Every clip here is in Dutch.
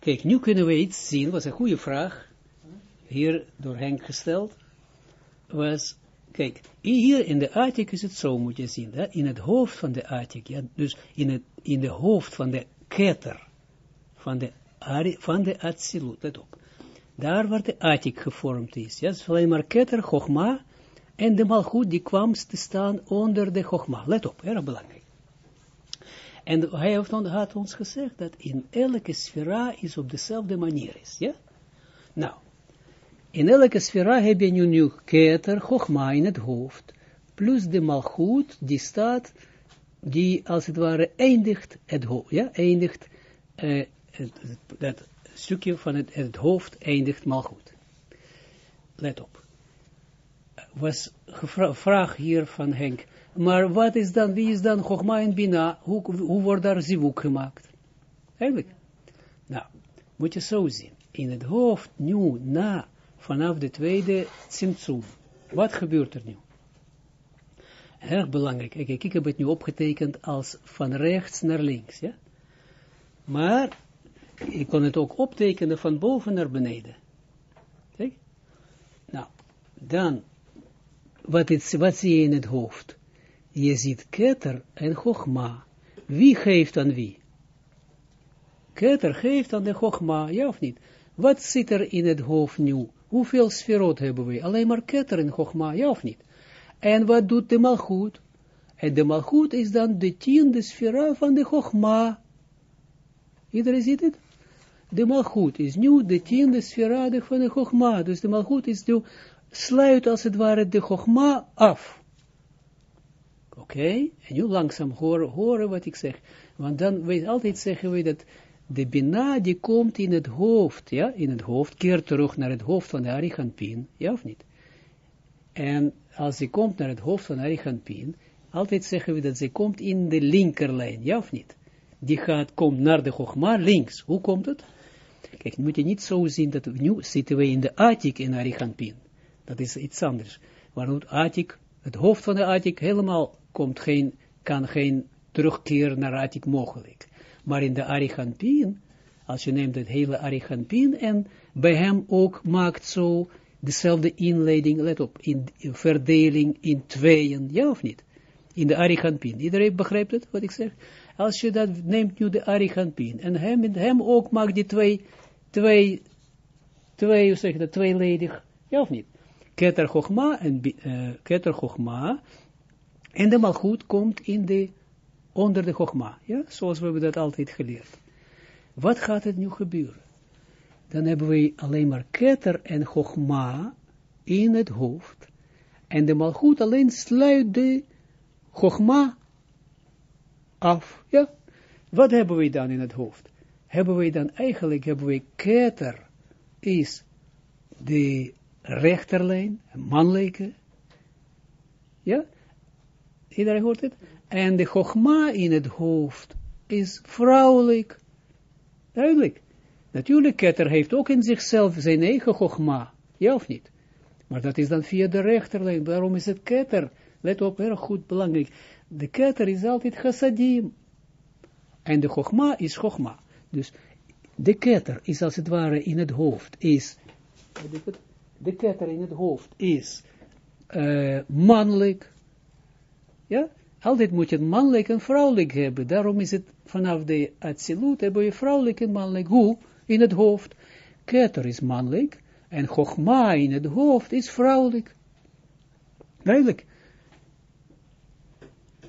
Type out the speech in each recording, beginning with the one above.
Kijk, nu kunnen we iets zien, was een goede vraag, hier door Henk gesteld, was, kijk, hier in de Atik is het zo, moet je zien, hè? in het hoofd van de Atik, ja, dus in, het, in de hoofd van de keter, van de, van de let op, daar waar de Atik gevormd is, ja, alleen maar keter, Chogma, en de Malchut die kwam te staan onder de Chogma, let op, erg belangrijk. En hij heeft, had ons gezegd dat in elke sfera is op dezelfde manier is, ja? Nou, in elke sfera heb je nu, nu keter, chogma in het hoofd, plus de malchut, die staat, die als het ware eindigt het hoofd, ja, eindigt, het, dat stukje van het, het hoofd eindigt malchut. Let op. Was vraag hier van Henk, maar wat is dan, wie is dan Chogma en Bina? Hoe, hoe wordt daar zivuk gemaakt? Eigenlijk. Nou, moet je zo zien. In het hoofd, nu, na, vanaf de tweede Tsimtsum. Wat gebeurt er nu? Erg belangrijk. Kijk, ik heb het nu opgetekend als van rechts naar links, ja. Maar, ik kon het ook optekenen van boven naar beneden. Kijk. Nou, dan, wat, is, wat zie je in het hoofd? Je ziet keter en chogma. Wie geeft aan wie? Keter geeft aan de chogma, ja of niet? Wat zit er in het hoofd nu? Hoeveel sferot hebben we? Alleen maar keter en chogma, ja of niet? En wat doet de malchut? En de malchut is dan de tiende sfera van de chogma. Iedereen ziet het? De malchut is nu de tiende sfera van de chogma. Dus de malchut is nu, sluit als het ware de chogma af. Oké, en nu langzaam horen, wat ik zeg. Want dan weet altijd zeggen we dat de Bina die komt in het hoofd, ja, in het hoofd, keert terug naar het hoofd van de Ariganpin, ja of niet? En als ze komt naar het hoofd van Ariganpin, altijd zeggen we dat ze komt in de linkerlijn, ja of niet? Die gaat, komt naar de Chogma links. Hoe komt het? Kijk, moet je niet zo zien dat nu zitten we in de Atik in Ariganpin. Dat is iets anders. Waarom Atik, het hoofd van de Atik helemaal komt geen, kan geen terugkeer naar Atik mogelijk. Maar in de Ariganpien, als je neemt het hele Ariganpien en bij hem ook maakt zo dezelfde inleiding, let op, in, verdeling in tweeën, ja of niet? In de Ariganpien. Iedereen begrijpt het, wat ik zeg? Als je dat neemt nu de Ariganpien en hem, hem ook maakt die twee, twee, twee, hoe zeg je dat, tweeledig, ja of niet? Keter Chochma en uh, Keter Chochma en de malgoed komt in de, onder de chogma, ja, zoals we hebben dat altijd geleerd. Wat gaat er nu gebeuren? Dan hebben we alleen maar keter en chogma in het hoofd. En de malgoed alleen sluit de chogma af. Ja, wat hebben we dan in het hoofd? Hebben we dan eigenlijk, hebben we keter is de rechterlijn, mannelijke, ja, Iedereen hoort het? En de chogma in het hoofd is vrouwelijk. Duidelijk. Natuurlijk, ketter heeft ook in zichzelf zijn eigen chogma. Ja of niet? Maar dat is dan via de rechterlijn. Waarom is het ketter? Let op, erg goed belangrijk. De ketter is altijd chassadim. En de chogma is chogma. Dus de ketter is als het ware in het hoofd, is, de ketter in het hoofd is uh, mannelijk, ja, altijd moet je mannelijk en vrouwelijk hebben. Daarom is het vanaf de absolute hebben je vrouwelijk en mannelijk. Hoe? In het hoofd. Keter is mannelijk en Chogma in het hoofd is vrouwelijk. Duidelijk.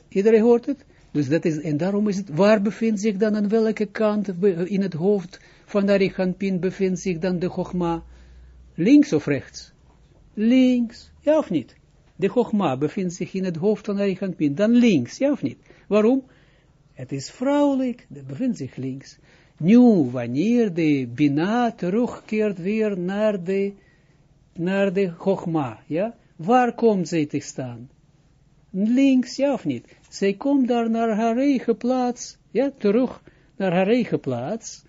Iedereen hoort het? Dus dat is, en daarom is het, waar bevindt zich dan aan welke kant in het hoofd van de Arichanpin bevindt zich dan de Chogma? Links of rechts? Links, ja of niet? De Chogma bevindt zich in het hoofd van Ariganpin, dan links, ja of niet? Waarom? Het is vrouwelijk, dat bevindt zich links. Nu, wanneer de Bina terugkeert weer naar de, naar de Chogma, ja, waar komt zij te staan? Links, ja of niet? Zij komt daar naar haar eigen plaats, ja, terug naar haar eigen plaats,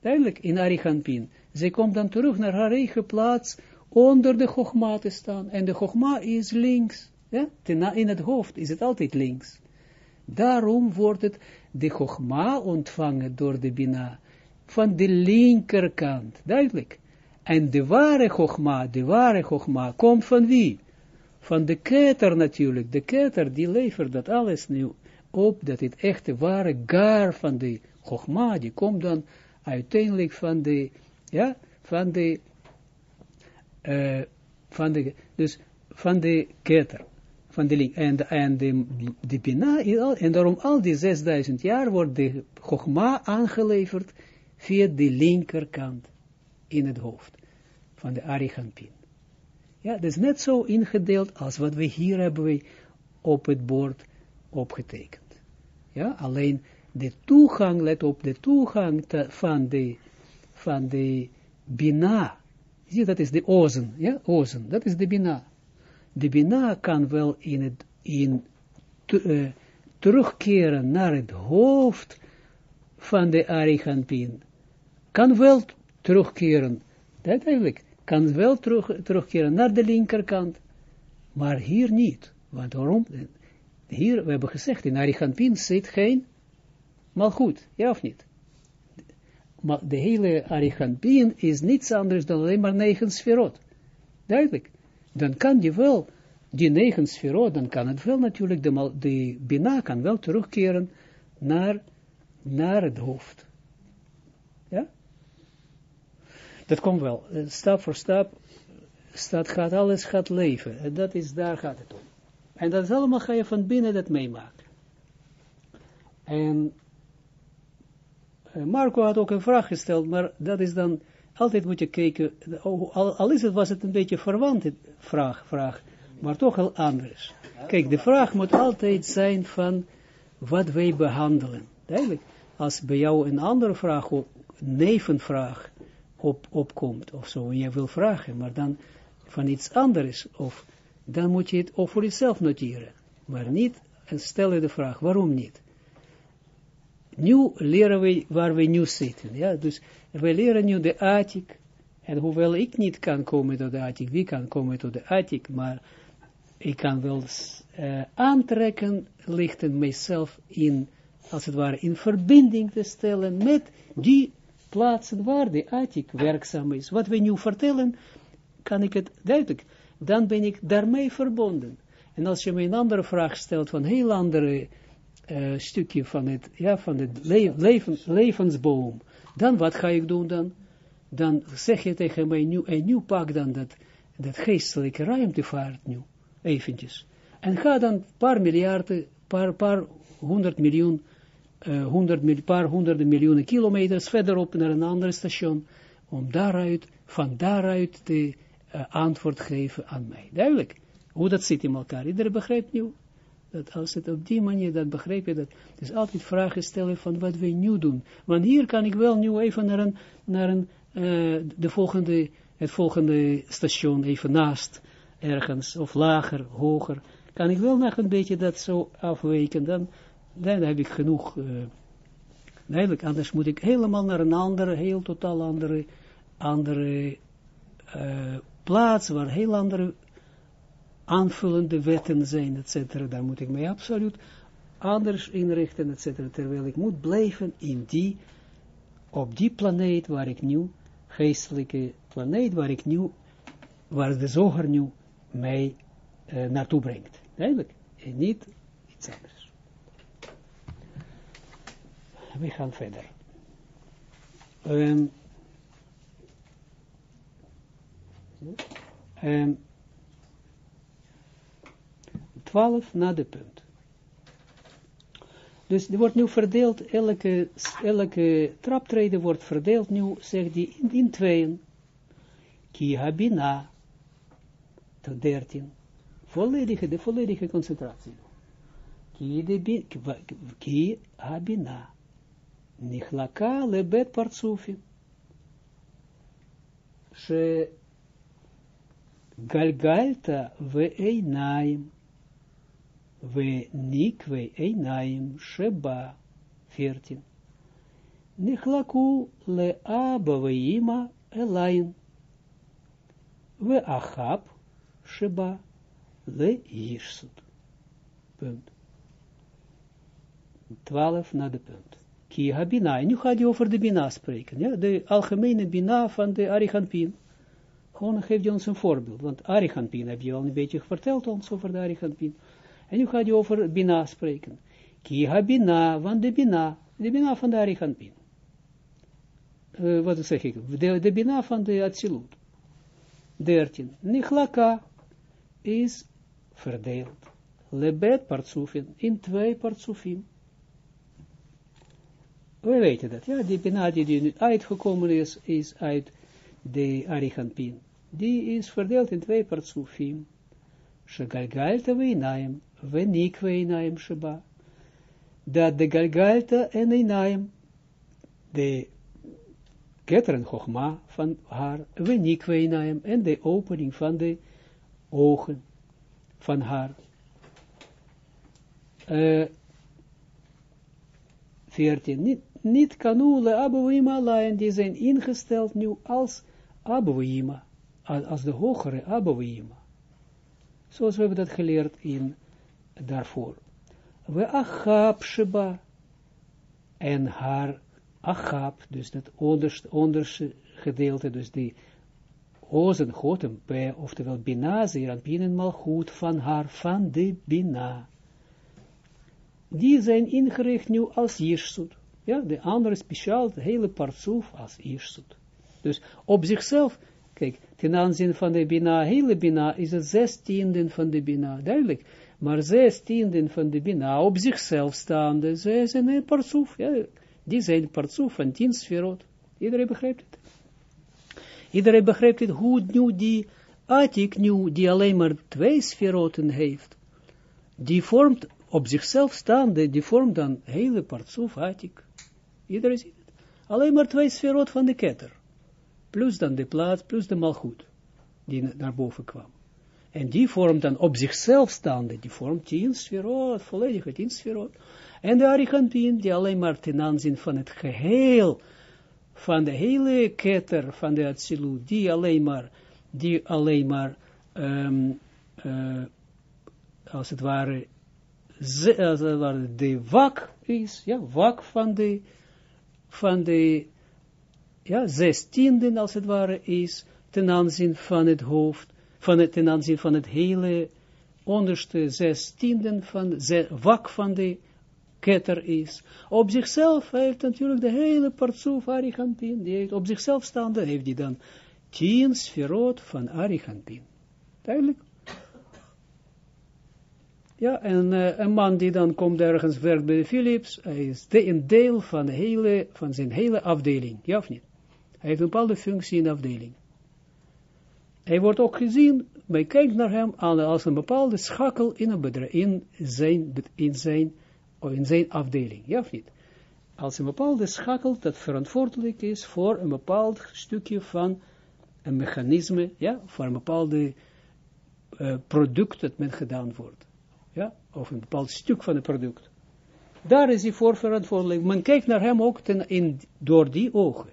duidelijk, in Ariganpin. Zij komt dan terug naar haar eigen plaats, onder de Chogma te staan. En de Chogma is links. Ja? In het hoofd is het altijd links. Daarom wordt het de Chogma ontvangen door de Bina van de linkerkant, duidelijk. En de ware Chogma, de ware Chogma, komt van wie? Van de keter natuurlijk. De keter die levert dat alles nu op, dat het echte ware gar van de Chogma, die komt dan uiteindelijk van de, ja, van de, uh, van de, dus van de keter, van de link, en, en de, de Bina, en daarom al die 6000 jaar wordt de Chogma aangeleverd via de linkerkant in het hoofd van de Ariganpin. Ja, dat is net zo ingedeeld als wat we hier hebben we op het bord opgetekend. Ja, alleen de toegang, let op, de toegang van de, van de Bina, zie dat is de ozen, ja, ozen, dat is de Bina. De Bina kan wel in in, uh, terugkeren naar het hoofd van de Ariganpin, kan wel terugkeren, dat eigenlijk, kan wel terug, terugkeren naar de linkerkant, maar hier niet. Want waarom? Hier, we hebben gezegd, in Ariganpin zit geen malgoed, ja of niet? Maar de hele Ariganpin is niets anders dan alleen maar negen sferot. Duidelijk. Dan kan je wel, die negen sferot, dan kan het wel natuurlijk, de, de Bina kan wel terugkeren naar, naar het hoofd. Ja? Dat komt wel. Eh, stap voor stap staat, gaat alles gaat leven. En dat is, daar gaat het om. En dat is allemaal ga je van binnen dat meemaken. En Marco had ook een vraag gesteld, maar dat is dan, altijd moet je kijken, al, al is het, was het een beetje verwant, vraag, vraag, maar toch heel anders. Kijk, de vraag moet altijd zijn van wat wij behandelen. Duidelijk, als bij jou een andere vraag, een nevenvraag, op, opkomt of zo, en je wil vragen, maar dan van iets anders, of dan moet je het ook voor jezelf noteren, maar niet, en stel je de vraag, waarom niet? Nu leren we waar we nu zitten, ja, dus we leren nu de attic, en hoewel ik niet kan komen tot de attic, wie kan komen tot de attic, maar ik kan wel uh, aantrekken, lichten mijzelf in, als het ware, in verbinding te stellen met die plaatsen waar de attic werkzaam is. Wat we nu vertellen, kan ik het duidelijk, dan ben ik daarmee verbonden. En als je me een andere vraag stelt, van heel andere uh, stukje van het, ja, van het leven, levensboom, dan wat ga ik doen dan? Dan zeg je tegen mij, nu, en nu pak dan dat, dat geestelijke ruimtevaart nu, eventjes. En ga dan een paar miljarden, paar, paar honderd miljoen uh, honderd, paar honderden miljoenen kilometers verderop naar een ander station, om daaruit, van daaruit de uh, antwoord geven aan mij. Duidelijk, hoe dat zit in elkaar. Iedereen begrijpt nu, dat als het op die manier, dat begrijp je dat, dus altijd vragen stellen van wat wij nu doen. Want hier kan ik wel nu even naar een, naar een uh, de volgende, het volgende station even naast, ergens, of lager, hoger, kan ik wel nog een beetje dat zo afweken, dan dan heb ik genoeg, uh, eigenlijk, anders moet ik helemaal naar een andere, heel totaal andere, andere uh, plaats, waar heel andere aanvullende wetten zijn, et cetera. Daar moet ik mij absoluut anders inrichten, et cetera. Terwijl ik moet blijven in die, op die planeet waar ik nu, geestelijke planeet, waar ik nu, waar de zoger nu mij uh, naartoe brengt. Eigenlijk. En niet iets anders. we gaan verder. Um, um, 12 na de punt. Dus die wordt nu verdeeld, elke, elke traptreden wordt verdeeld nu, zegt hij, in, in tweeën. Ki habina, tot 13. Volledige, de volledige concentratie. Ki, de, ki habina. נכלקה לבית פרצופים, שגלגלת ועיניים, we nikwe einaim sheba 14. Nichlaku le aba veima elain. We achab sheba le jishsut. Punt. 12 na de punt. Kiha Bina. En nu gaat hij over de Bina spreken. Ja? De algemene Bina van de Arihanpin. Gewoon geeft hij ons een voorbeeld. Want Arihanpin heb je al een beetje verteld ons over de Arihanpin. En nu gaat hij over bina spreken. Ki habina, van de bina. De bina van de Ariganpin. Uh, wat zeg ik? De, de bina van de Atsilut. 13. Nichlaka is verdeeld. Lebet partsufin in twee partsufim. We weten dat, ja, die bina die nu uitgekomen is, is uit de Ariganpin. Die is verdeeld in twee partsufim. Shegalgalta weinaim, wenik weinaim sheba. Dat de galgalta en einaim, de ketteren van haar, wenik weinaim, en de opening van de ogen van haar. Uh, 14. Niet, niet kanule abuima alleen, die zijn ingesteld nu als abuima, als de hogere abuima. Zoals we hebben dat geleerd in daarvoor. We achab sheba, en haar achab, dus dat onderste, onderste gedeelte, dus die ozen, goten, p, oftewel bina, binnen malchut van haar, van de bina. Die zijn ingericht nu als jirsut. Ja, de andere speciaal, de hele partsoef als jirsut. Dus op zichzelf, kijk, ten aanzien van de bina, hele bina, is het zestienden van de bina, duidelijk. Maar zestienden van de bina, op zichzelf staande, ze zijn een partsoef, ja, die zijn partsoef van tien sferot. Iedereen begrijpt het? Iedereen begrijpt het, hoe nu die Atik nu, die alleen maar twee sferoten heeft, die vormt op zichzelf staande, die vormt dan hele partsoef Atik. Iedereen ziet het. Alleen maar twee sferot van de ketter. Plus dan de plaats, plus de malgoed, die naar boven kwam. En die vormt dan op zichzelf staande, die vormt tien sferot, volledig tien sferot. En de Arigantin, die alleen maar ten aanzien van het geheel, van de hele ketter van de Atsilut, die alleen maar, die alleen maar, um, uh, als het ware, ze, als het ware, de wak is, ja, wak van de, van de, ja, zestienden als het ware is, ten aanzien van het hoofd, van het, ten aanzien van het hele onderste zestienden van, ze, wak van de ketter is. Op zichzelf heeft natuurlijk de hele partsoef Arichampin, die heeft op zichzelf staande, heeft die dan tien sferot van Arichampin. Duidelijk? Ja, en uh, een man die dan komt ergens werkt bij Philips, hij is de, een deel van, de hele, van zijn hele afdeling, ja of niet? Hij heeft een bepaalde functie in de afdeling. Hij wordt ook gezien, men kijkt naar hem als een bepaalde schakel in, een bedrijf, in zijn, in zijn in zijn afdeling, ja of niet? Als een bepaalde schakel dat verantwoordelijk is voor een bepaald stukje van een mechanisme, ja, voor een bepaalde uh, product dat men gedaan wordt, ja, of een bepaald stuk van het product. Daar is hij voor verantwoordelijk. Men kijkt naar hem ook ten, in, door die ogen.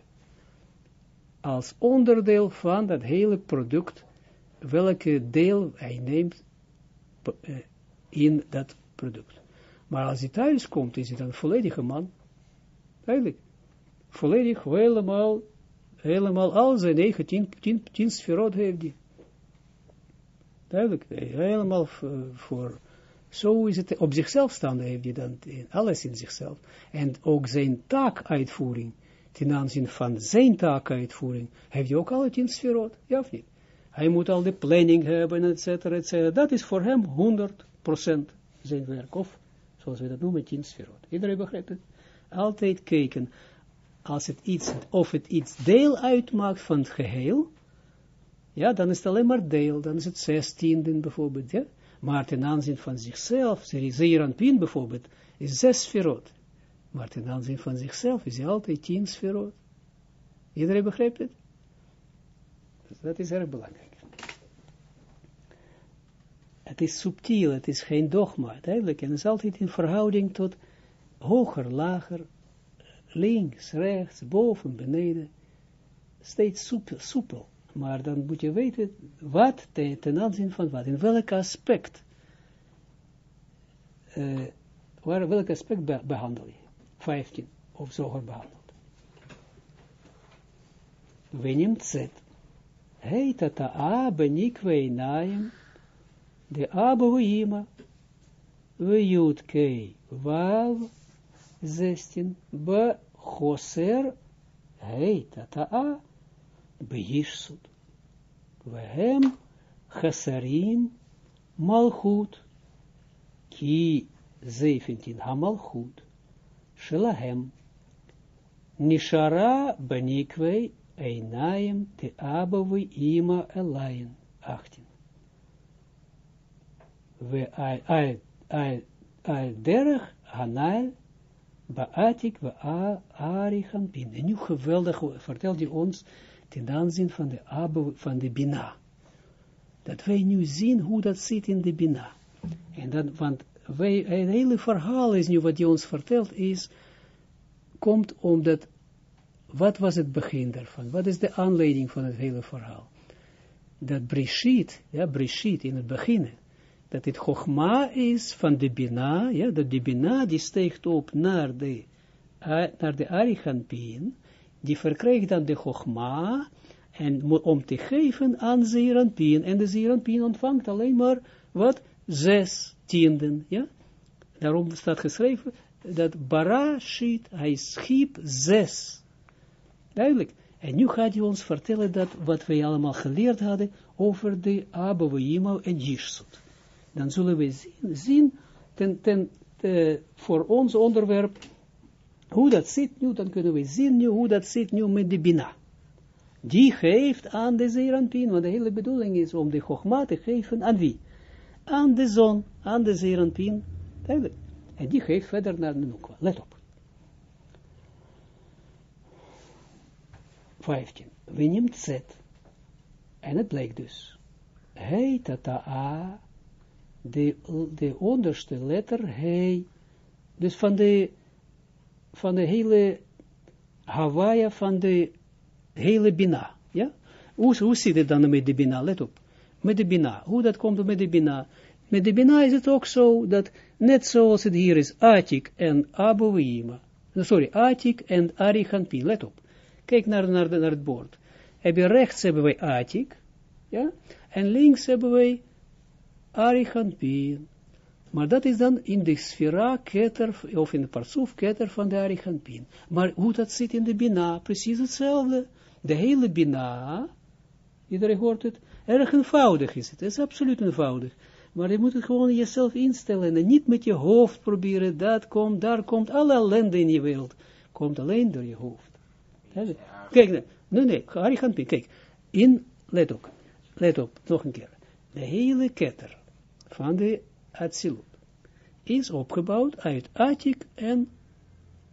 Als onderdeel van dat hele product, welke deel hij neemt uh, in dat product. Maar als hij thuis komt, is hij dan een volledige man. Eigenlijk. Volledig, helemaal, helemaal al zijn eigen tien, tien, tien sferot heeft hij. Duidelijk, helemaal voor, zo is het, op zichzelf staande heeft hij dan alles in zichzelf. En ook zijn taakuitvoering, ten aanzien van zijn taakuitvoering, heeft hij ook alle tien sferot, ja of niet? Hij moet al de planning hebben, et cetera, et cetera. Dat is voor hem 100% zijn werk, of zoals we dat noemen, tien sferot. Iedereen begrijpt het? Altijd kijken, als het iets, of het iets deel uitmaakt van het geheel, ja, dan is het alleen maar deel, dan is het zestiende bijvoorbeeld, ja. Maar ten aanzien van zichzelf, Zeeranpin bijvoorbeeld, is zes sferot. Maar ten aanzien van zichzelf is hij altijd tien sferot. Iedereen begrijpt het? Dus dat is erg belangrijk. Het is subtiel, het is geen dogma, duidelijk. En het is altijd in verhouding tot hoger, lager, links, rechts, boven, beneden. Steeds soepel, soepel. Maar dan moet je weten wat ten, aanzien van wat, in welk aspect uh, waar, welk aspect be behandel je? 15, of zoger behandeld. Wenim zet. Heet dat de a benikwe naim, de a behuima, we jut kei wav, 16, be choser, heet dat a, beishsut. We hem chesarim, malchut, ki 17, hamalchut, shelahem, nishara benikwe Einaim te abavi ima elayin. 18. We al, al, al, derg hanal baatik we arichan pin. En nu geweldig vertelt hij ons ten aanzien van de abe, van de bina. Dat wij nu zien hoe dat zit in de bina. En dat, want wij, hele verhaal is nu wat hij ons vertelt, is, komt omdat wat was het begin daarvan? Wat is de aanleiding van het hele verhaal? Dat Brishit, ja, Brishit in het begin, dat het Chogma is van de Bina, ja, de Bina die steekt op naar de, naar de Arichanpin, die verkrijgt dan de Chogma, en om te geven aan Zeranpin, en de Zeranpin ontvangt alleen maar, wat? Zes tienden, ja? Daarom staat geschreven, dat Barashit, hij schiep zes Duidelijk. En nu gaat hij ons vertellen dat wat wij allemaal geleerd hadden over de Abouima en Jishsut. Dan zullen we zien, zien ten, ten, voor ons onderwerp, hoe dat zit nu, dan kunnen we zien nu hoe dat zit nu met de Bina. Die geeft aan de Zeranpin, want de hele bedoeling is om de Chogma te geven aan wie? Aan de zon, aan de duidelijk. En die geeft verder naar de Nukwa. Let op. 15. We neemt zet. En het blijkt dus. Hij tata a. De, de onderste letter hij. Dus van de, van de hele Hawaii van de hele Bina. Ja? Hoe, hoe zit het dan met de Bina? Let op. Met de Bina. Hoe dat komt met de Bina? Met de Bina is het ook zo dat, net zoals het hier is, Atik en Abouima. Sorry, Atik en Arichanpin. Let op. Kijk naar, naar, naar het bord. Heb je rechts hebben wij Atik, ja, en links hebben wij Arichanpin. Maar dat is dan in de sfera keter, of in de parsoef keter van de Arichanpin. Maar hoe dat zit in de Bina, precies hetzelfde. De hele Bina, iedereen hoort het, erg eenvoudig is het, het is absoluut eenvoudig. Maar je moet het gewoon jezelf instellen en niet met je hoofd proberen, dat komt, daar komt, alle ellende in je wereld, komt alleen door je hoofd. Kijk, nee, nee, Arihanpin, kijk, in, let op, let op, nog een keer. De hele ketter van de Atsilut is opgebouwd uit Atik en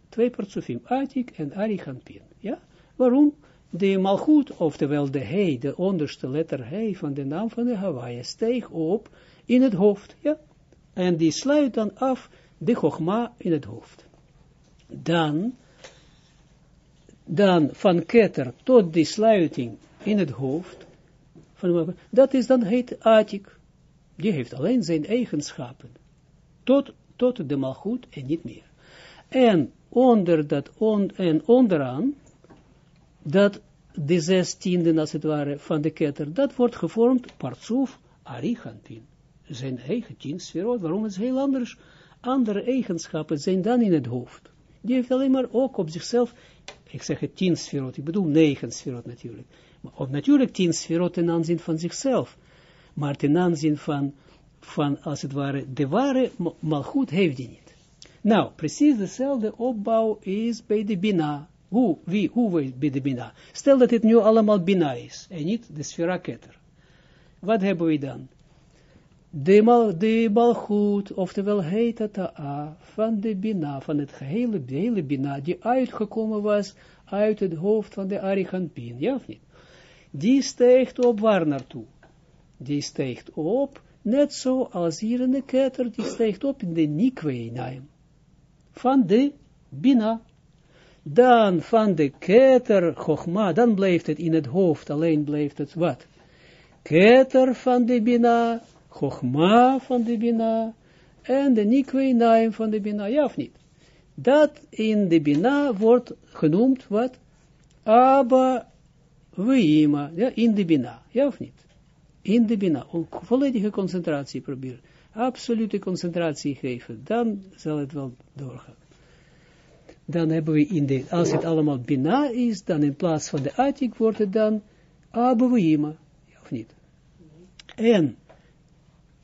twee partsofim, Atik en Arihanpin. Ja, waarom? De malgoed, oftewel de he, de onderste letter he van de naam van de Hawaii, steeg op in het hoofd, ja, en die sluit dan af de chogma in het hoofd. Dan dan van ketter tot die sluiting in het hoofd, van, dat is dan heet Atik. Die heeft alleen zijn eigenschappen. Tot, tot de malgoed en niet meer. En onder dat, on, en onderaan, dat de zestiende als het ware van de ketter, dat wordt gevormd, partsoef, arichantin. Zijn eigen tien sferot, waarom is heel anders? Andere eigenschappen zijn dan in het hoofd. Die heeft alleen maar ook op zichzelf ik zeg het tien sferot, ik bedoel negen sferot natuurlijk. Maar ook natuurlijk tien sferot ten aanzien van zichzelf. Maar ten aanzien van, van als het ware, de ware malgoed heeft die niet. Nou, precies dezelfde opbouw is bij de Bina. Hoe, wie, hoe bij de Bina? Stel dat het nu allemaal Bina is, en niet de sfera ketter. Wat hebben we dan? de, mal, de malgoed, oftewel heet het a, van de bina, van het gehele, de hele bina, die uitgekomen was uit het hoofd van de Ariganpin, ja of niet? Die steegt op waar naartoe? Die steegt op, net zo als hier in de ketter, die steegt op in de nikweinaim. Van de bina. Dan van de keter, chogma, dan blijft het in het hoofd, alleen blijft het wat? Keter van de bina, Chogma van de Bina, en de nikwe naim van de bina, ja of niet? Dat in de bina wordt genoemd, wat? Abba Weima, ja, in de bina, ja of niet? In de bina, volledige concentratie proberen. Absolute concentratie geven, dan zal het wel doorgaan. Dan hebben we in de, als het allemaal bina is, dan in plaats van de atik wordt het dan ja of niet? En,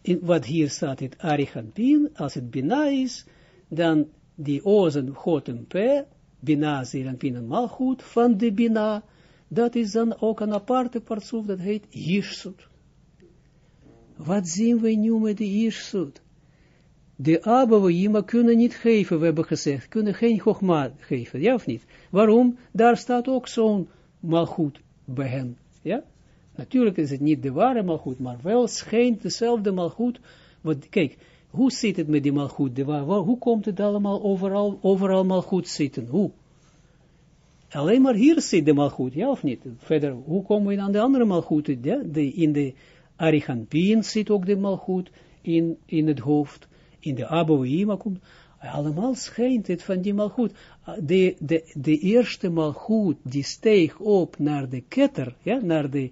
in, wat hier staat, het Arichanpin, als het bina is, dan die ozen, god en p, bina, zeer en malgoed, van de bina, dat is dan ook een aparte partsoef, dat heet Jirsut. Wat zien we nu met de Jirsut? De Abouima kunnen niet geven, we hebben gezegd, kunnen geen Chogma geven, ja of niet? Waarom? Daar staat ook zo'n malgoed bij hen, ja? Natuurlijk is het niet de ware malgoed, maar wel schijnt dezelfde malgoed, kijk, hoe zit het met die malgoed, hoe komt het allemaal overal, overal malgoed zitten, hoe? Alleen maar hier zit de malgoed, ja of niet? Verder, hoe komen we aan de andere malgoed? Ja? De, in de zit ook de malgoed in, in het hoofd. In de Abouima komt, allemaal schijnt het van die malgoed. De, de, de eerste malgoed die steeg op naar de ketter, ja, naar, de,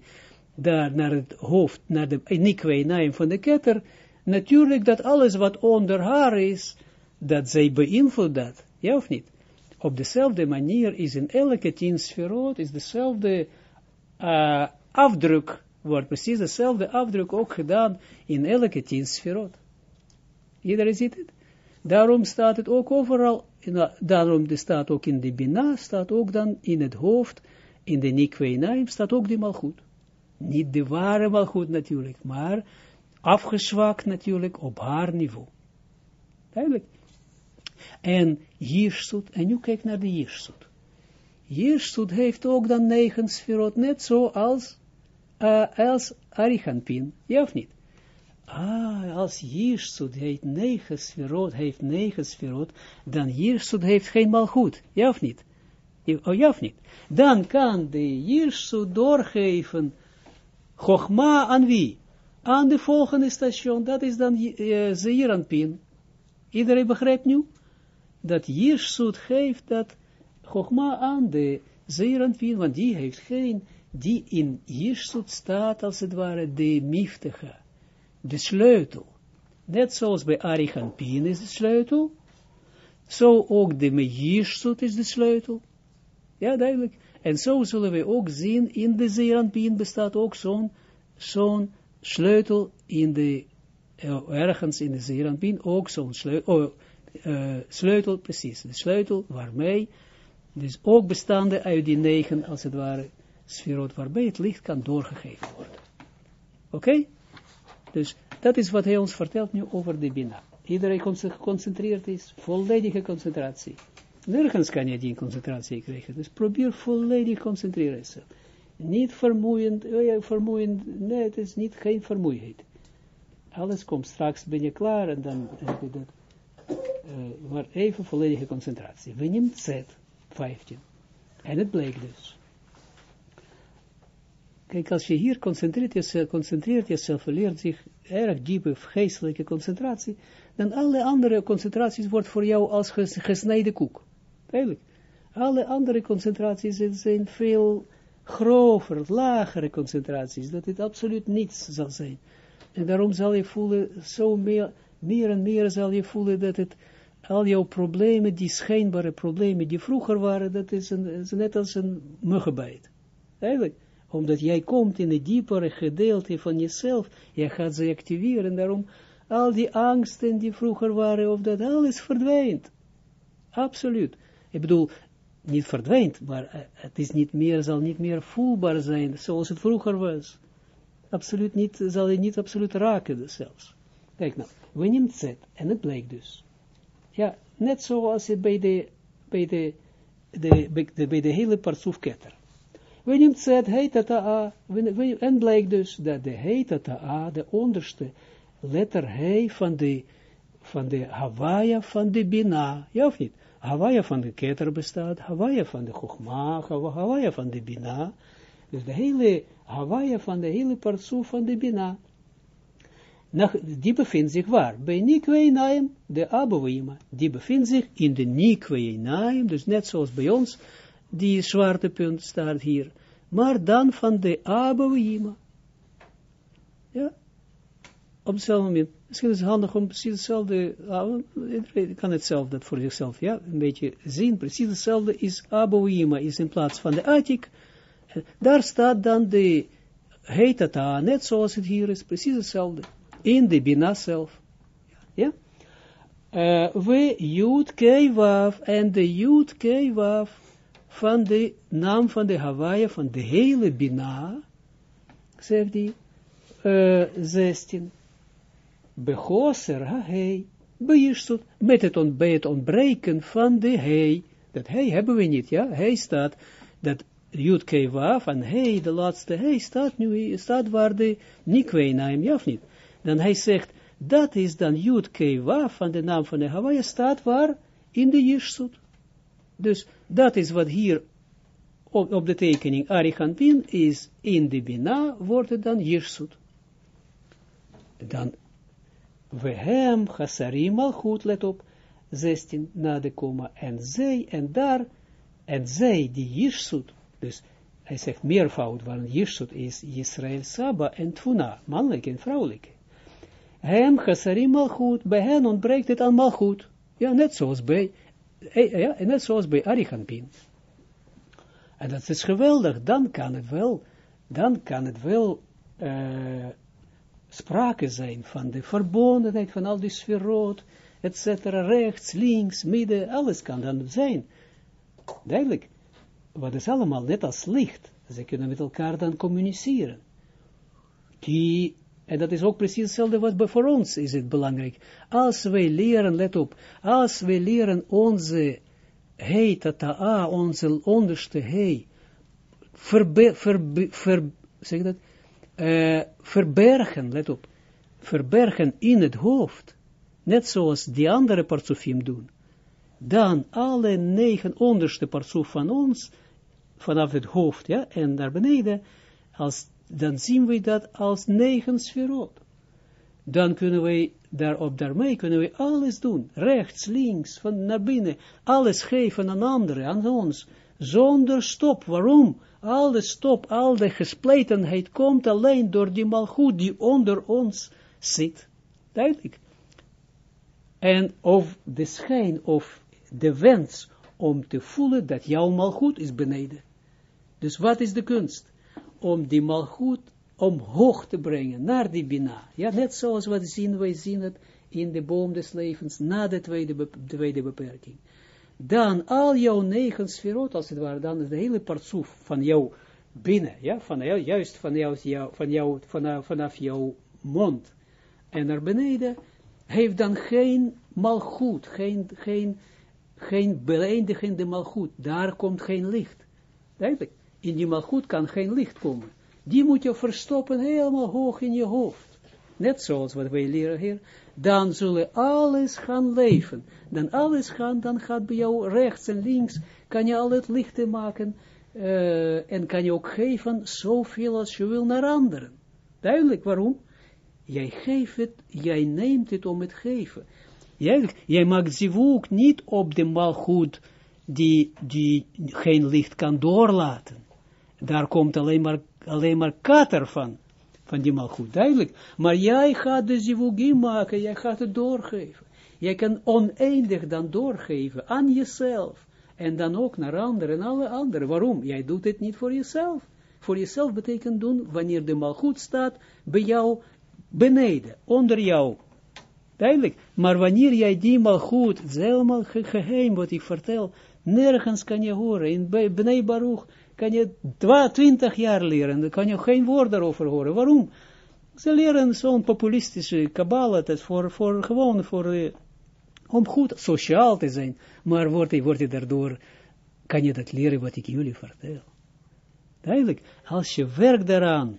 daar, naar het hoofd, naar de nikwe van de ketter, natuurlijk dat alles wat onder haar is, dat zij beïnvloedt dat, ja of niet? op dezelfde manier is in elke tien sferot, is dezelfde afdruk, wordt precies dezelfde afdruk ook gedaan in elke tien sferot. Iedereen ziet het? Daarom staat het ook overal, in, daarom staat ook in de Bina, staat ook dan in het hoofd, in de Nikweinaim, staat ook die malgoed. Niet de ware malgoed natuurlijk, maar afgezwakt natuurlijk op haar niveau. Duidelijk. En Jirsut, en nu kijk naar de Jirsut. Jirsut heeft ook dan negen sferot, net zoals uh, als Arichanpin, ja of niet? Ah, als Jirsut heeft negen sferot, heeft negen sferot, dan Jirsut heeft geen malgoed, ja of niet? Oh, ja of niet? Dan kan de Jirsut doorgeven Chogma aan wie? Aan de volgende station, dat is dan uh, Zeeranpin. Iedereen begrijpt nu? dat Jirsut geeft dat Chogma aan de Zeeranpin, want die heeft geen, die in Jirsut staat als het ware de miftige, de sleutel. Net zoals bij Arichanpin is de sleutel, zo ook de Jirsut is de sleutel. Ja, duidelijk. En zo zullen we ook zien, in de Zeeranpin bestaat ook zo'n zo'n sleutel in de, uh, ergens in de Zeeranpin, ook zo'n sleutel, oh, uh, sleutel, precies, de sleutel waarmee, dus ook bestaande uit die negen, als het ware, sferot, waarbij het licht kan doorgegeven worden. Oké? Dus dat is wat hij ons vertelt nu over de Bina. Iedereen geconcentreerd is, volledige concentratie. Nergens kan je die concentratie krijgen, dus probeer volledig concentreren. Niet vermoeiend, oh vermoeiend, nee, het is niet, geen vermoeidheid. Alles komt straks, ben je klaar en dan heb je dat uh, maar even volledige concentratie. We nemen Z, 15. En het bleek dus. Kijk, als je hier concentreert jezelf, concentreert jezelf leert zich erg diepe geestelijke concentratie, dan alle andere concentraties wordt voor jou als gesneden koek. Eigenlijk. Alle andere concentraties zijn veel grover, lagere concentraties, dat het absoluut niets zal zijn. En daarom zal je voelen, zo meer, meer en meer zal je voelen dat het al jouw problemen, die schijnbare problemen die vroeger waren, dat is, een, is net als een muggenbijt. Eigenlijk, omdat jij komt in een diepere gedeelte van jezelf, jij gaat ze activeren, en daarom al die angsten die vroeger waren, of dat alles verdwijnt. Absoluut. Ik bedoel, niet verdwijnt, maar eh, het is niet meer, zal niet meer voelbaar zijn, zoals het vroeger was. Absoluut niet, zal je niet absoluut raken dus zelfs. Kijk nou, we nemen Z, en het blijkt dus. Ja, net zoals bij de, bij de, de, de, bij de hele parsoefketter. We neemt zet heetata en blijkt dus dat de heetata, de onderste letter he van de, van de Hawaii van de Bina, ja of niet? Hawaii van de ketter bestaat, Hawaii van de Chogma, Hawaii van de Bina, dus de hele Hawaii van de hele partsoef van de Bina. die bevindt zich waar? Bij Nikweinaim, de Abouima. Die bevindt zich in de Nikweinaim, dus net zoals bij ons, die zwarte punt staat hier. Maar dan van de Abouima. Ja, op hetzelfde moment. Misschien is het handig om precies hetzelfde, iedereen kan hetzelfde voor zichzelf, ja, een beetje zien. Precies hetzelfde is Abouima, is in plaats van de Atik. Daar staat dan de Heetata, net zoals het hier is, precies hetzelfde in de Bina zelf. Ja? Uh, we Jud Keiwaf en de Jud Keiwaf van de naam van de Hawaii, van de hele Bina, zegt hij, uh, 16. Begoser ha-hei, beïrsut, met het, ontbreken van de hei, dat hei hebben we niet, ja, hei staat, dat Jud Keiwaf en hei, de laatste hei staat nu, staat waar de Nikweinaim, ja of niet? dan hij zegt, dat is dan Yud Keiwa van de naam van de Hawaii staat waar? In de Jirsut. Dus dat is wat hier op, de tekening Arihantin is, in de Bina wordt het dan Jirsut. Dan, we hem Hasarim al goed, let op, 16 na de komma, en zij, en daar, en zij, die Jirsut, dus hij zegt meervoud, want Jirsut is Israël Saba en Tfuna, mannelijk en vrouwelijk. Hem chasarim malchut, bij hen ontbreekt het aan malchut. Ja, net zoals bij, ja, net zoals bij Arichampin. En dat is geweldig, dan kan het wel, dan kan het wel uh, sprake zijn van de verbondenheid van al die sferot, et cetera, rechts, links, midden, alles kan dan zijn. Duidelijk, wat is allemaal net als licht. Ze kunnen met elkaar dan communiceren. Die en dat is ook precies hetzelfde wat voor ons is het belangrijk. Als wij leren, let op, als wij leren onze hei tata'a, onze onderste hei, uh, verbergen, let op, verbergen in het hoofd, net zoals die andere partsofim doen, dan alle negen onderste partsof van ons, vanaf het hoofd, ja, en naar beneden, als dan zien we dat als negen sferot. Dan kunnen wij daarop, daarmee kunnen we alles doen, rechts, links, van naar binnen, alles geven aan anderen, aan ons, zonder stop. Waarom? Alle stop, al de gespletenheid komt alleen door die malgoed die onder ons zit. Duidelijk. En of de schijn of de wens om te voelen dat jouw malgoed is beneden. Dus wat is de kunst? Om die malgoed omhoog te brengen, naar die bina. Ja, net zoals we zien, wij zien het in de boom des levens, na de tweede, tweede beperking. Dan al jouw negen sferot, als het ware, dan is de hele partsoef van jou binnen, ja, van jou, juist van jou, van jou, vanaf, vanaf jouw mond en naar beneden, heeft dan geen malgoed, geen, geen, geen malgoed, daar komt geen licht. Duidelijk in die malgoed kan geen licht komen. Die moet je verstoppen helemaal hoog in je hoofd. Net zoals wat wij leren hier. Dan zullen alles gaan leven. Dan alles gaan, dan gaat bij jou rechts en links, kan je al het lichten maken. Uh, en kan je ook geven zoveel als je wil naar anderen. Duidelijk waarom? Jij geeft het, jij neemt het om het geven. Jij, jij maakt zivuk niet op de malgoed die, die geen licht kan doorlaten daar komt alleen maar, alleen maar kater van, van die malgoed, duidelijk. Maar jij gaat de zivugim maken, jij gaat het doorgeven. Jij kan oneindig dan doorgeven aan jezelf. En dan ook naar anderen en alle anderen. Waarom? Jij doet het niet voor jezelf. Voor jezelf betekent doen, wanneer de malgoed staat, bij jou beneden, onder jou. Duidelijk. Maar wanneer jij die malgoed, het is helemaal geheim wat ik vertel, nergens kan je horen. In Bnei Baruch kan je 20 jaar leren, dan kan je geen woord daarover horen. Waarom? Ze leren zo'n populistische kabbala, dat voor, voor gewoon voor, uh, om goed sociaal te zijn, maar wordt je, wordt je daardoor, kan je dat leren wat ik jullie vertel. Duidelijk, als je werkt daaraan,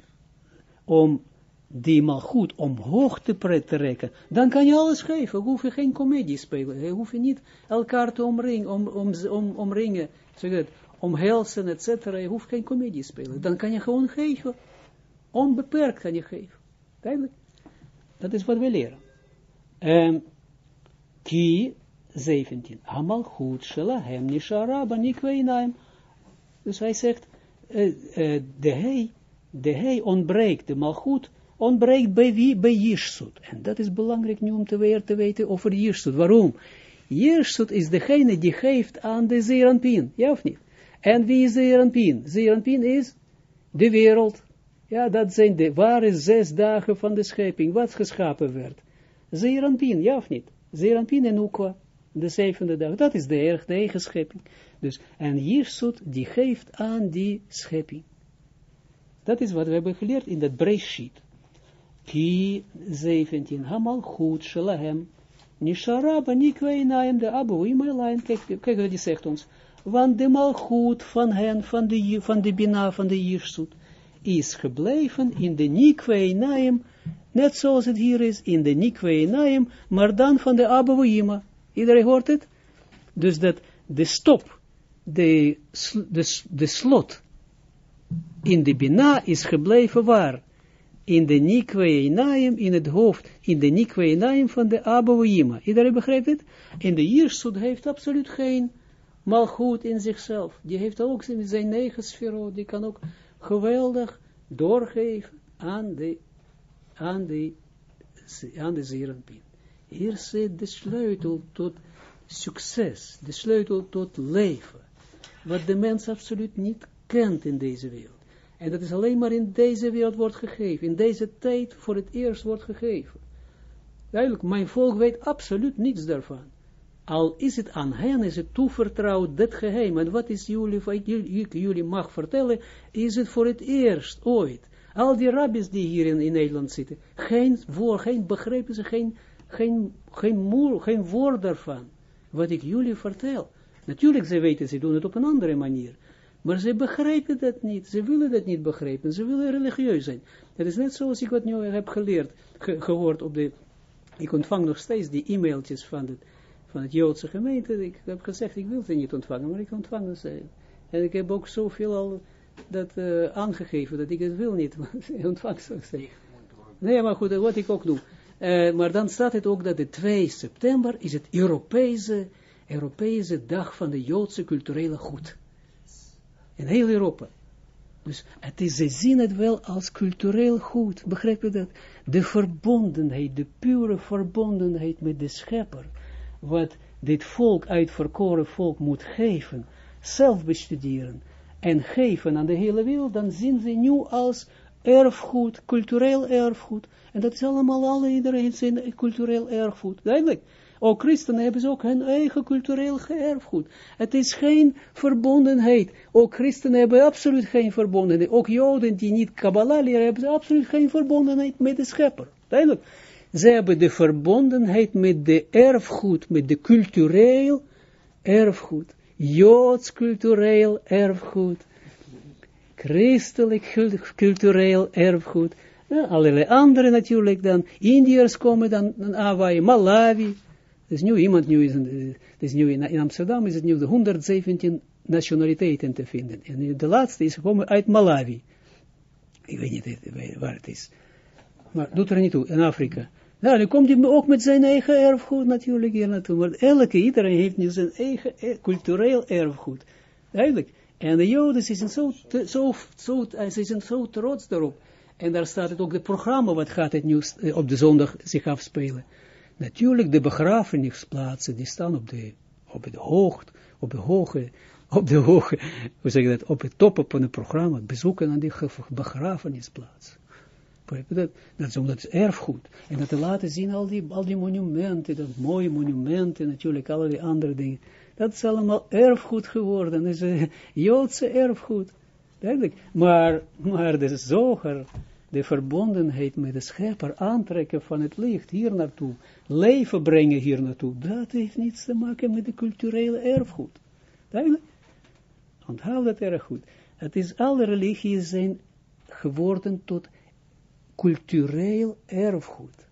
om die mal goed omhoog te trekken, dan kan je alles geven, hoef je geen comedie spelen, hoef je niet elkaar te omringen, om, om, om, omringen, zeg omhelzen, et cetera, je hoeft geen comedie spelen. Dan kan je gewoon geven. Onbeperkt kan je geven. Duidelijk. Dat is wat we leren. Um, ki 17. Amal goed shela hem nishara banikweinaim. Dus hij zegt, uh, uh, de hij, de hij ontbreekt, de malgoed ontbreekt bij wie? Bij Jirsut. En dat is belangrijk nu om te, weer te weten over Jirsut. Waarom? Jirsut is degene die geeft aan de Zeranpien, ja of niet? En wie is Zeranpien? Zeranpien is de wereld. Ja, dat zijn de ware zes dagen van de schepping, wat geschapen werd. Zeranpien, ja of niet? Zeranpien en Ukwa, de zevende dag, dat is de, erg, de eigen schepping. Dus, en Jirsut, die geeft aan die schepping. Dat is wat we hebben geleerd in dat Breishit. Ki 17, Hamal goed, Shalahem, Nishara, Banikweinaim, de Abu Imelaim, kijk, kijk wat die zegt ons. Want de malgoed van hen, van de, van de Bina, van de Jirsut, is gebleven in de Nikweinaim, net zoals het hier is, in de Nikweinaim, maar dan van de Abu Iedereen hoort het? Dus dat de stop, de, de, slot in de Bina is gebleven waar? In de Nikweinaim, in het hoofd, in de Nikweinaim van de Abouima. Iedereen begrijpt het? En de Jirsut heeft absoluut geen malgoed in zichzelf. Die heeft ook zijn negen sfero, die kan ook geweldig doorgeven aan de, aan de, aan de. Hier zit de sleutel tot succes, de sleutel tot leven, wat de mens absoluut niet kent in deze wereld. En dat is alleen maar in deze wereld wordt gegeven, in deze tijd voor het eerst wordt gegeven. Duidelijk, mijn volk weet absoluut niets daarvan. Al is het aan hen, is het toevertrouwd, dat geheim. En wat is jullie, wat jullie mag vertellen, is het voor het eerst ooit. Al die rabbis die hier in, Nederland zitten, geen woord, geen begrepen ze, geen, geen, geen, moer, geen woord daarvan. Wat ik jullie vertel. Natuurlijk, ze weten, ze doen het op een andere manier. Maar ze begrijpen dat niet. Ze willen dat niet begrijpen. Ze willen religieus zijn. Het is net zoals ik wat nu heb geleerd, gehoord op de... Ik ontvang nog steeds die e-mailtjes van het, van het Joodse gemeente. Ik heb gezegd, ik wil ze niet ontvangen, maar ik ontvang ze. En ik heb ook zoveel al dat uh, aangegeven, dat ik het wil niet. Ik ontvang ze. Nee, maar goed, wat ik ook doe. Uh, maar dan staat het ook dat de 2 september is het Europese, Europese dag van de Joodse culturele goed in heel Europa. Dus het is, ze zien het wel als cultureel goed, begrijp je dat? De verbondenheid, de pure verbondenheid met de schepper, wat dit volk, uitverkoren volk moet geven, zelf bestuderen en geven aan de hele wereld, dan zien ze nu als erfgoed, cultureel erfgoed. En dat is allemaal, alle iedereen zijn cultureel erfgoed, duidelijk. Ook christenen hebben ook hun eigen cultureel erfgoed. Het is geen verbondenheid. Ook christenen hebben absoluut geen verbondenheid. Ook joden die niet Kabbalah leren, hebben absoluut geen verbondenheid met de schepper. Duidelijk. Ze hebben de verbondenheid met de erfgoed, met de cultureel erfgoed. Joods cultureel erfgoed. Christelijk cultureel erfgoed. Ja, allerlei andere natuurlijk dan. Indiërs komen dan naar Hawaii, Malawi. Dus nu iemand, nu is, dus nu in, Amsterdam is het nu de 117 nationaliteiten te vinden. En de laatste is gekomen uit Malawi. Ik weet niet waar het is. Maar doet er niet toe, in Afrika. Nou, dan komt hij ook met zijn eigen erfgoed natuurlijk hier naartoe. Maar elke, iedereen heeft nu zijn eigen cultureel erfgoed. Eigenlijk. En de Joden zijn zo, zo, zo, ze zijn zo trots daarop. En daar staat het ook het programma, wat gaat het nieuws op de zondag zich afspelen. Natuurlijk, de begrafenisplaatsen, die staan op de, op de hoogte, op de hoge, op de hoge, hoe zeg je dat, op het top van het programma, bezoeken aan die begrafenisplaats. Dat, dat, is omdat het erfgoed. En dat te laten zien, al die, al die monumenten, dat mooie monumenten, natuurlijk, allerlei andere dingen. Dat is allemaal erfgoed geworden. Dat is een Joodse erfgoed. Duidelijk. Maar, maar de zoger, de verbondenheid met de schepper aantrekken van het licht hier naartoe, leven brengen hier naartoe, dat heeft niets te maken met de culturele erfgoed. Duidelijk? Onthoud dat erg goed. Het is, alle religies zijn geworden tot cultureel erfgoed.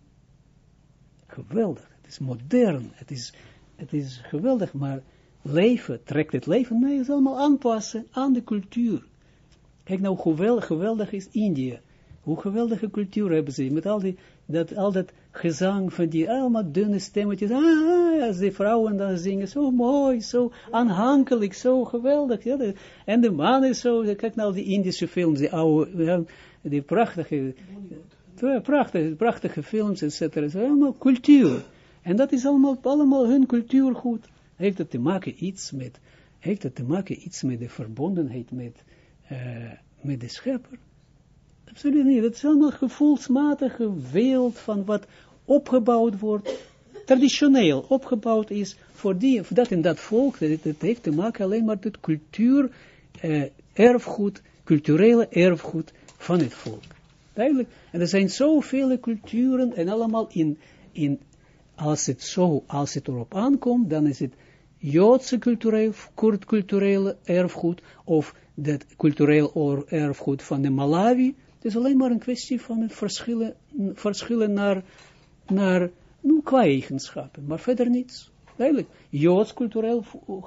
Geweldig. Het is modern. Het is, het is geweldig, maar leven, trekt het leven? Het is allemaal aanpassen aan de cultuur. Kijk nou, geweldig, geweldig is India Hoe geweldige cultuur hebben ze, met al, die, dat, al dat gezang van die allemaal dunne stemmetjes, ah, als die vrouwen dan zingen, zo mooi, zo aanhankelijk, zo geweldig, en de man is zo, kijk nou die Indische films, die oude, die prachtige, prachtige, prachtige films, et cetera, allemaal cultuur, en dat is allemaal, allemaal hun cultuurgoed, heeft het te maken iets met, heeft het te maken iets met de verbondenheid met, uh, met de schepper, Absoluut niet. Het is allemaal gevoelsmatige wereld van wat opgebouwd wordt, traditioneel opgebouwd is voor, die, voor dat en dat volk. Het, het heeft te maken alleen maar met cultuur, eh, erfgoed, culturele erfgoed van het volk. Duidelijk. En er zijn zoveel culturen en allemaal in, in als het zo, als het erop aankomt, dan is het Joodse cultureel, culturele erfgoed, of dat cultureel erfgoed van de Malawi, het is alleen maar een kwestie van het verschillen, verschillen naar, naar nu, qua eigenschappen, maar verder niets. Duidelijk, Joods cultureel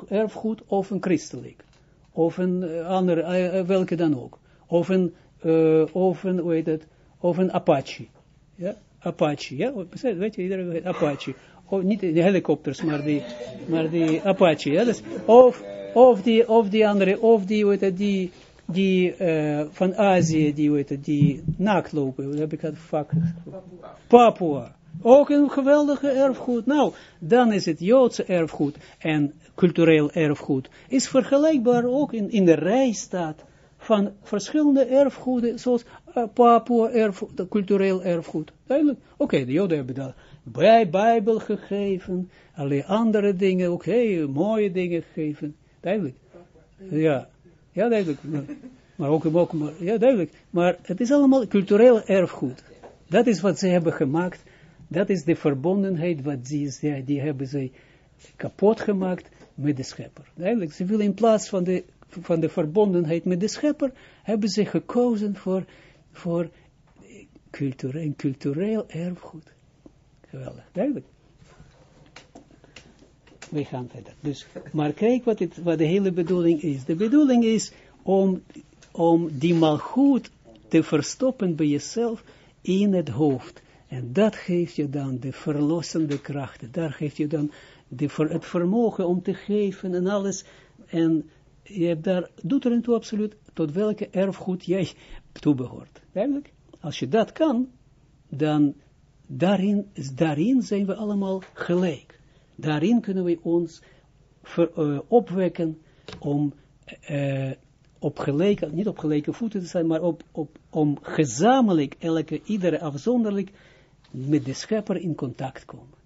erfgoed of een christelijk, of een uh, ander, uh, welke dan ook, of een, uh, of een, hoe heet het, of een Apache, ja, Apache, ja, weet je, iedereen weet Apache, of niet de helikopters, maar die, maar die Apache, ja, dus, of, of die, of die andere, of die, hoe heet het, die, die uh, van Azië, die, weet het, die naaktlopen, hoe heb ik dat vak? Papua. Ook een geweldige erfgoed. Nou, dan is het Joodse erfgoed en cultureel erfgoed. Is vergelijkbaar ook in, in de rij staat van verschillende erfgoeden, zoals uh, Papua erfgoed, cultureel erfgoed. Duidelijk. Oké, de Joden hebben dat bij Bijbel gegeven, allerlei andere dingen, ook heel mooie dingen gegeven. Duidelijk. Ja. Ja, duidelijk. Maar ook, ook ja, duidelijk. Maar het is allemaal cultureel erfgoed. Dat is wat ze hebben gemaakt. Dat is de verbondenheid wat ze, die hebben ze kapot gemaakt met de schepper. Duidelijk, ze willen in plaats van de, van de verbondenheid met de schepper, hebben ze gekozen voor, voor cultureel, cultureel erfgoed. Geweldig, duidelijk. We gaan verder. Dus, maar kijk wat, het, wat de hele bedoeling is. De bedoeling is om, om die malgoed te verstoppen bij jezelf in het hoofd. En dat geeft je dan de verlossende krachten. Daar geeft je dan de, het vermogen om te geven en alles. En je hebt daar, doet er toe absoluut tot welke erfgoed jij toebehoort. Eigenlijk, als je dat kan, dan daarin, daarin zijn we allemaal gelijk. Daarin kunnen we ons uh, opwekken om uh, op gelijke, niet op gelijke voeten te zijn, maar op, op, om gezamenlijk, elke, iedere afzonderlijk, met de schepper in contact komen.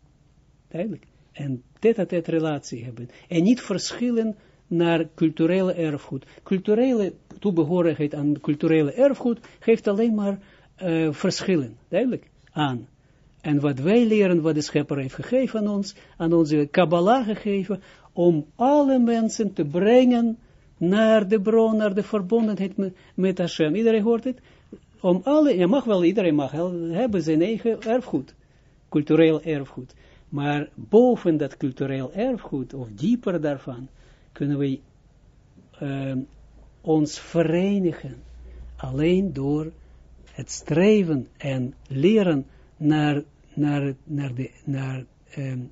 Duidelijk. En tête-à-tête relatie hebben. En niet verschillen naar culturele erfgoed. Culturele toebehorigheid aan culturele erfgoed geeft alleen maar uh, verschillen, duidelijk, aan. En wat wij leren, wat de schepper heeft gegeven aan ons, aan onze Kabbalah gegeven, om alle mensen te brengen naar de bron, naar de verbondenheid met, met Hashem. Iedereen hoort het? Om alle, je mag wel, iedereen mag hebben zijn eigen erfgoed, cultureel erfgoed. Maar boven dat cultureel erfgoed, of dieper daarvan, kunnen we uh, ons verenigen. Alleen door het streven en leren naar, naar, naar, de, naar um,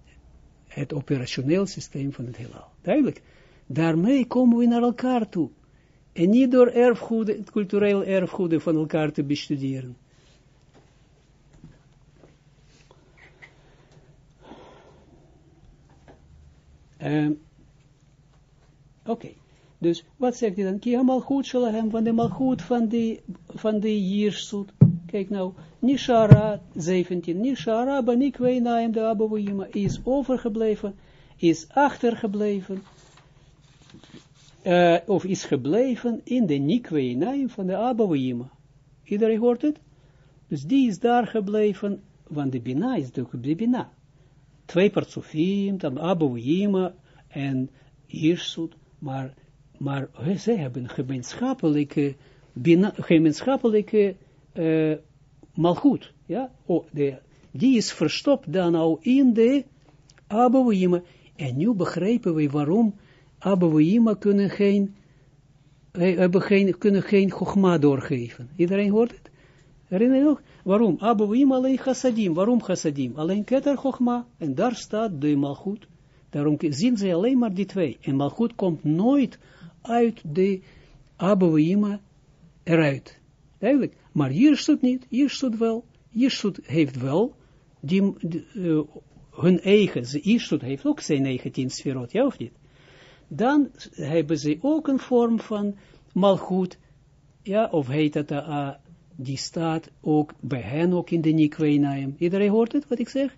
het operationeel systeem van het heelal. Duidelijk. Daarmee komen we naar elkaar toe. En niet door het cultureel erfgoeden van elkaar te bestuderen. Um, Oké, okay. dus wat zegt hij dan? Ki goed zullen hem van de malgoed van de, van de Jirsut. Kijk nou, Nishara 17, Nishara banikweinaim de Abouima is overgebleven, is achtergebleven, uh, of is gebleven in de Nikweinaim van de Abouima. Iedereen hoort het? Dus die is daar gebleven, want de Bina is de, de Bina. Twee partsofim, dan Abouima en Hirsut, maar, maar ze hebben gemeenschappelijke, gemeenschappelijke uh, malgoed, ja, oh, de, die is verstopt dan al in de Abouima. En nu begrijpen we waarom Abouima kunnen geen, hebben geen, kunnen geen Chogma doorgeven. Iedereen hoort het? Herinner je nog? Waarom? Abouim alleen chassadim. Waarom chassadim? Alleen keter chogma. En daar staat de malchut. Daarom zien ze alleen maar die twee. En malchut komt nooit uit de abouima eruit. Duidelijk. Maar Jirsut niet. Jirsut wel. Jirsut heeft wel die, uh, hun eigen. Jirsut heeft ook zijn eigen tien sferot. Ja of niet? Dan hebben ze ook een vorm van malchut. Ja, of heet dat uh, die staat ook bij hen ook in de Nikweinaim. Iedereen hoort het wat ik zeg?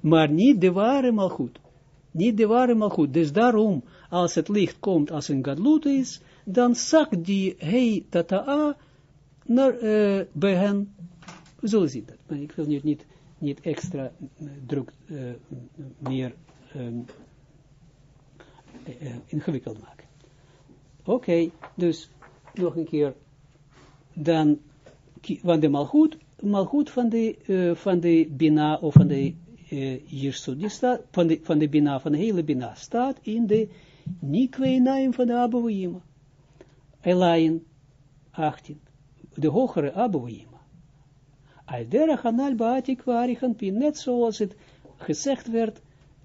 Maar niet de ware malchut. Niet de ware malchut. Dus daarom, als het licht komt als een gadlut is, dan zakt die hey tata'a naar, uh, bij hen. We zullen zien dat. Maar ik wil niet, niet, niet extra druk meer ingewikkeld maken. Oké, dus nog een keer. Dan, want de malgoed, malgoed van de, van de Bina of van de Jirsut, die staat, van de, van de Bina, van de hele Bina, staat in de Nikweinaim van de Abouima. Elayin 18. De hogere Abouima. Al derach anal baatik pin, net zoals het gezegd werd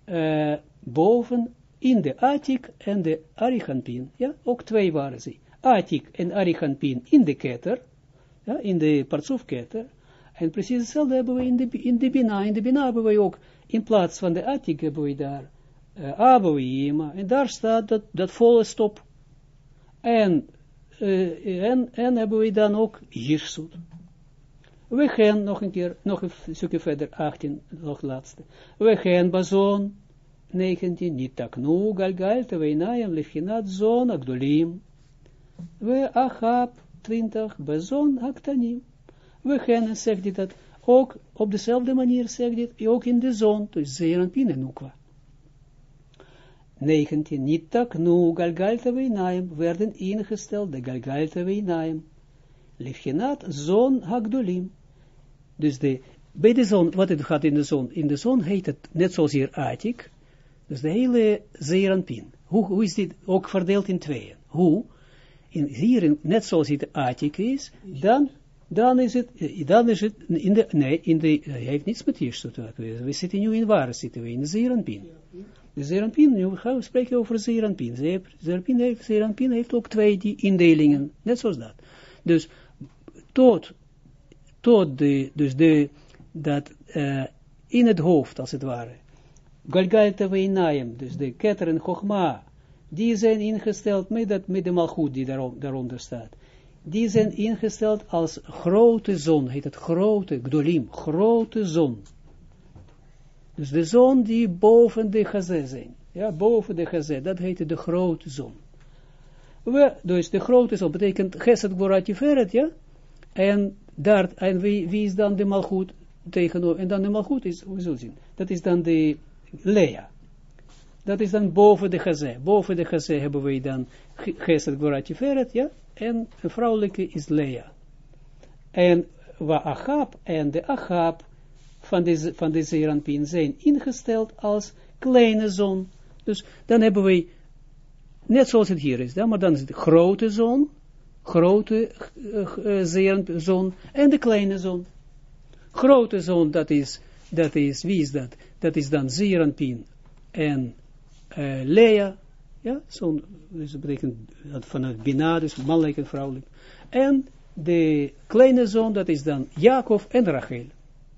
uh, boven in de Atik en de Arichanpin. Ja, ook twee waren ze. Atik en Arichanpin in de ketter, ja, in de partsofketter. En precies hetzelfde hebben we in de, in de Bina. In de Bina hebben we ook, in plaats van de Atik hebben we daar uh. En daar staat dat, dat volle stop. En, uh, en, en hebben we dan ook Jirsut. We gaan nog een keer, nog een stukje verder, 18, nog laatste. We gaan bazon, 19, niet taknu, galgal, teweinayam, lefhinat, zon, agdolim. We achab, 20, bazon, aktanim. We gaan, zegt hij dat, ook op dezelfde manier zegt hij, ook in de zon, dus zeer en pin en 19, niet taknu, galgal, teweinayam, werden ingesteld, de galgal, teweinayam. Lefhinat, zon, agdolim. Dus de, bij de zon, wat het gaat in de zon, in de zon heet het net zoals hier Atik, dus de hele Zeranpin. Hoe, hoe is dit ook verdeeld in tweeën? Hoe? In, hier, net zoals het Atik is, dan, dan is het, dan is het, in de, nee, in de, hij heeft niets met hier te maken. We zitten nu in waar zitten we? In Zeranpin. De Zeranpin, nu gaan we spreken over Zeranpin. Zeranpin heeft, Zeranpin heeft ook twee die indelingen, net zoals dat. Dus, tot tot de, dus de, dat uh, in het hoofd, als het ware, Galgalta Weinayim, dus de ketter en Chogma, die zijn ingesteld met, dat, met de malgoed die daaronder staat. Die zijn ingesteld als grote zon, heet het grote, Gdolim, grote zon. Dus de zon die boven de gazé zijn. Ja, boven de gazé, dat heet de grote zon. We, dus de grote zon betekent Geset Gvoratiferet, ja. En daar, en wie, wie is dan de malgoed tegenover, en dan de malgoed is, we zullen zien, dat is dan de Lea. Dat is dan boven de gazé. Boven de gazé hebben we dan Geset Goratiferet, ja, en een vrouwelijke is Lea. En wa Achab en de Achab van de, van de Zeranpin zijn ingesteld als kleine zon. Dus dan hebben we, net zoals het hier is, dan, maar dan is het grote zon, grote uh, zon en de kleine zon. Grote zon, dat is, dat is, wie is dat? Dat is dan Zeranpin en uh, Lea, ja, zo'n, dus dat betekent van het Bina, dus mannelijk en vrouwelijk. En de kleine zoon, dat is dan Jacob en Rachel.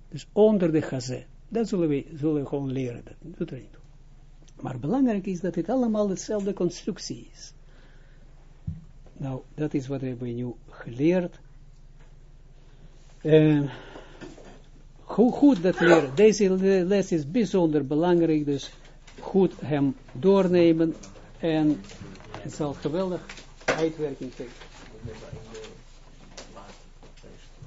Dus onder de gazé. Dat zullen we, zullen we gewoon leren. Dat doet er niet Maar belangrijk is dat het allemaal dezelfde constructie is. Nou, dat is wat we hebben nu geleerd. Uh, goed, goed dat leren. Deze les is bijzonder belangrijk, dus goed hem doornemen en het zal geweldig uitwerking geven.